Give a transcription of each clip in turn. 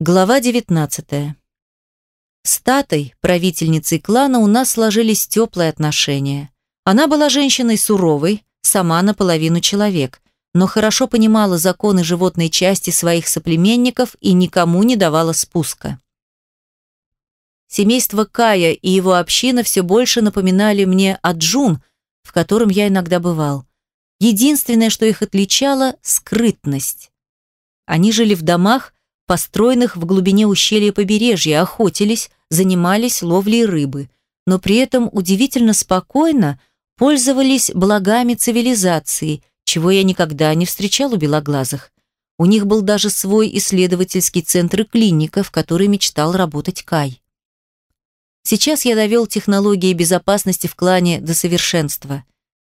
Глава 19. С Татой, правительницей клана, у нас сложились теплые отношения. Она была женщиной суровой, сама наполовину человек, но хорошо понимала законы животной части своих соплеменников и никому не давала спуска. Семейство Кая и его община все больше напоминали мне Аджун, в котором я иногда бывал. Единственное, что их отличало – скрытность. Они жили в домах, построенных в глубине ущелья побережья, охотились, занимались ловлей рыбы, но при этом удивительно спокойно пользовались благами цивилизации, чего я никогда не встречал у белоглазых. У них был даже свой исследовательский центр и клиника, в которой мечтал работать Кай. Сейчас я довел технологии безопасности в клане до совершенства.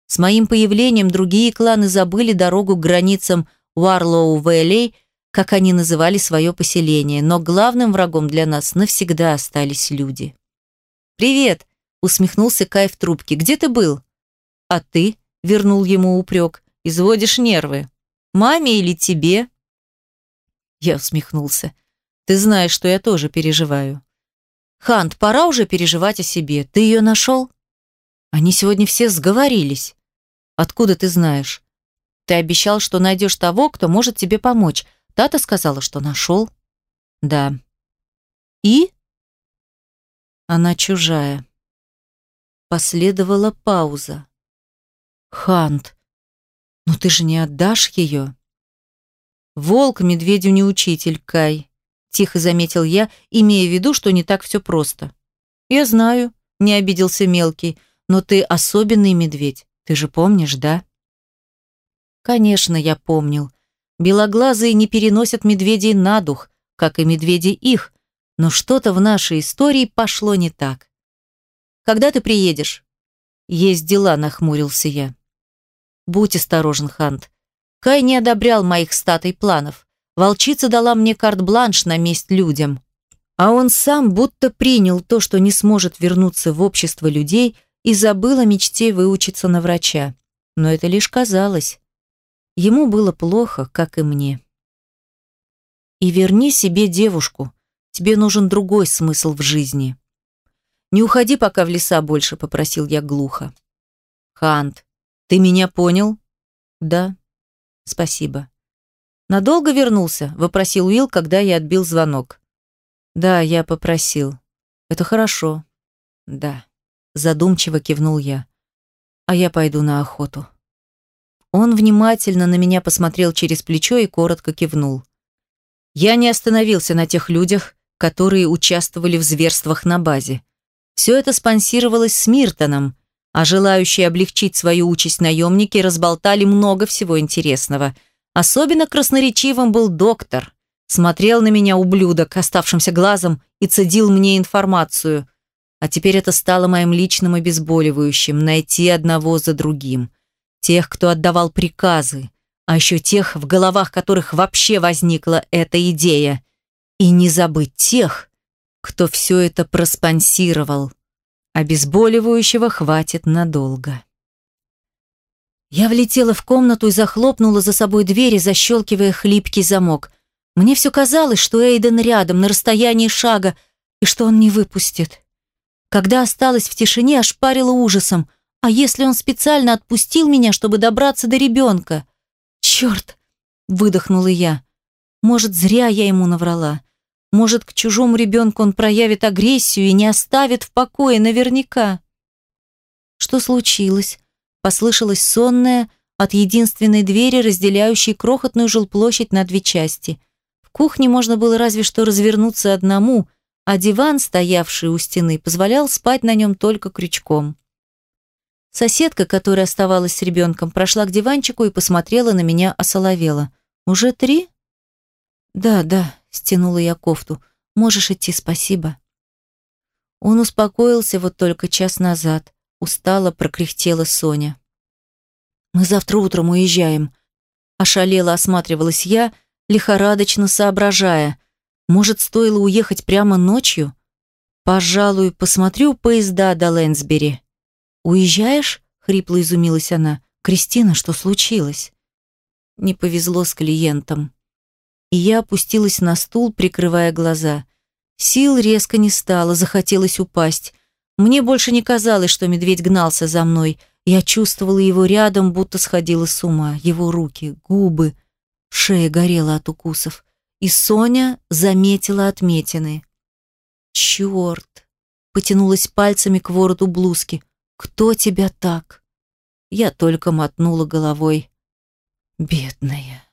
С моим появлением другие кланы забыли дорогу к границам Уарлоу-Вэллей – как они называли свое поселение, но главным врагом для нас навсегда остались люди. «Привет!» – усмехнулся Кай в трубке. «Где ты был?» «А ты?» – вернул ему упрек. «Изводишь нервы. Маме или тебе?» Я усмехнулся. «Ты знаешь, что я тоже переживаю». «Хант, пора уже переживать о себе. Ты ее нашел?» «Они сегодня все сговорились». «Откуда ты знаешь?» «Ты обещал, что найдешь того, кто может тебе помочь. Тата сказала, что нашел. Да. И? Она чужая. Последовала пауза. Хант, ну ты же не отдашь ее? Волк медведю не учитель, Кай. Тихо заметил я, имея в виду, что не так все просто. Я знаю, не обиделся мелкий, но ты особенный медведь. Ты же помнишь, да? Конечно, я помнил. Белоглазые не переносят медведей на дух, как и медведи их, но что-то в нашей истории пошло не так. «Когда ты приедешь?» «Есть дела», — нахмурился я. «Будь осторожен, Хант. Кай не одобрял моих статей планов. Волчица дала мне карт-бланш на месть людям. А он сам будто принял то, что не сможет вернуться в общество людей и забыл о мечте выучиться на врача. Но это лишь казалось. Ему было плохо, как и мне. И верни себе девушку. Тебе нужен другой смысл в жизни. Не уходи пока в леса больше, попросил я глухо. Хант, ты меня понял? Да. Спасибо. Надолго вернулся? вопросил Уилл, когда я отбил звонок. Да, я попросил. Это хорошо. Да. Задумчиво кивнул я. А я пойду на охоту. Он внимательно на меня посмотрел через плечо и коротко кивнул. Я не остановился на тех людях, которые участвовали в зверствах на базе. Все это спонсировалось Смиртоном, а желающие облегчить свою участь наемники разболтали много всего интересного. Особенно красноречивым был доктор. Смотрел на меня ублюдок, оставшимся глазом, и цедил мне информацию. А теперь это стало моим личным обезболивающим – найти одного за другим тех, кто отдавал приказы, а еще тех, в головах которых вообще возникла эта идея. И не забыть тех, кто все это проспонсировал. Обезболивающего хватит надолго. Я влетела в комнату и захлопнула за собой двери, защелкивая хлипкий замок. Мне все казалось, что Эйден рядом, на расстоянии шага, и что он не выпустит. Когда осталась в тишине, ошпарила ужасом – а если он специально отпустил меня, чтобы добраться до ребенка? Черт! Выдохнула я. Может, зря я ему наврала. Может, к чужому ребенку он проявит агрессию и не оставит в покое наверняка. Что случилось? Послышалось сонное от единственной двери, разделяющей крохотную жилплощадь на две части. В кухне можно было разве что развернуться одному, а диван, стоявший у стены, позволял спать на нем только крючком. Соседка, которая оставалась с ребенком, прошла к диванчику и посмотрела на меня осоловела. «Уже три?» «Да, да», — стянула я кофту. «Можешь идти, спасибо». Он успокоился вот только час назад. Устало прокряхтела Соня. «Мы завтра утром уезжаем», — ошалела осматривалась я, лихорадочно соображая. «Может, стоило уехать прямо ночью?» «Пожалуй, посмотрю поезда до Лэнсбери». «Уезжаешь?» — хрипло изумилась она. «Кристина, что случилось?» «Не повезло с клиентом». и я опустилась на стул, прикрывая глаза. Сил резко не стало, захотелось упасть. Мне больше не казалось, что медведь гнался за мной. Я чувствовала его рядом, будто сходила с ума. Его руки, губы. Шея горела от укусов. И Соня заметила отметины. «Черт!» — потянулась пальцами к вороту блузки. «Кто тебя так?» Я только мотнула головой. «Бедная!»